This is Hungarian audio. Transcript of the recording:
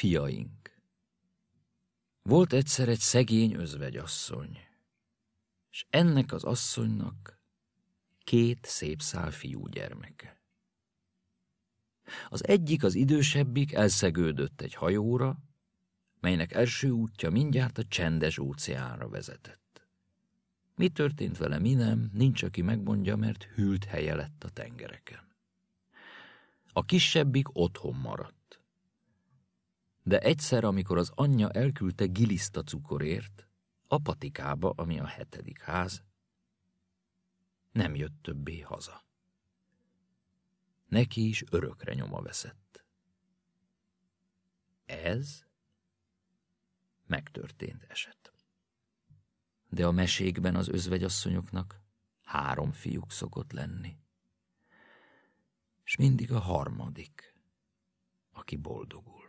Fiaink Volt egyszer egy szegény özvegyasszony, és ennek az asszonynak két szép szál fiú gyermeke. Az egyik, az idősebbik elszegődött egy hajóra, melynek első útja mindjárt a csendes óceánra vezetett. Mi történt vele, mi nem, nincs, aki megmondja, mert hűlt helye lett a tengereken. A kisebbik otthon maradt. De egyszer, amikor az anyja elküldte giliszta cukorért, a patikába, ami a hetedik ház, nem jött többé haza. Neki is örökre nyoma veszett. Ez megtörtént eset. De a mesékben az özvegyasszonyoknak három fiúk szokott lenni. És mindig a harmadik, aki boldogul.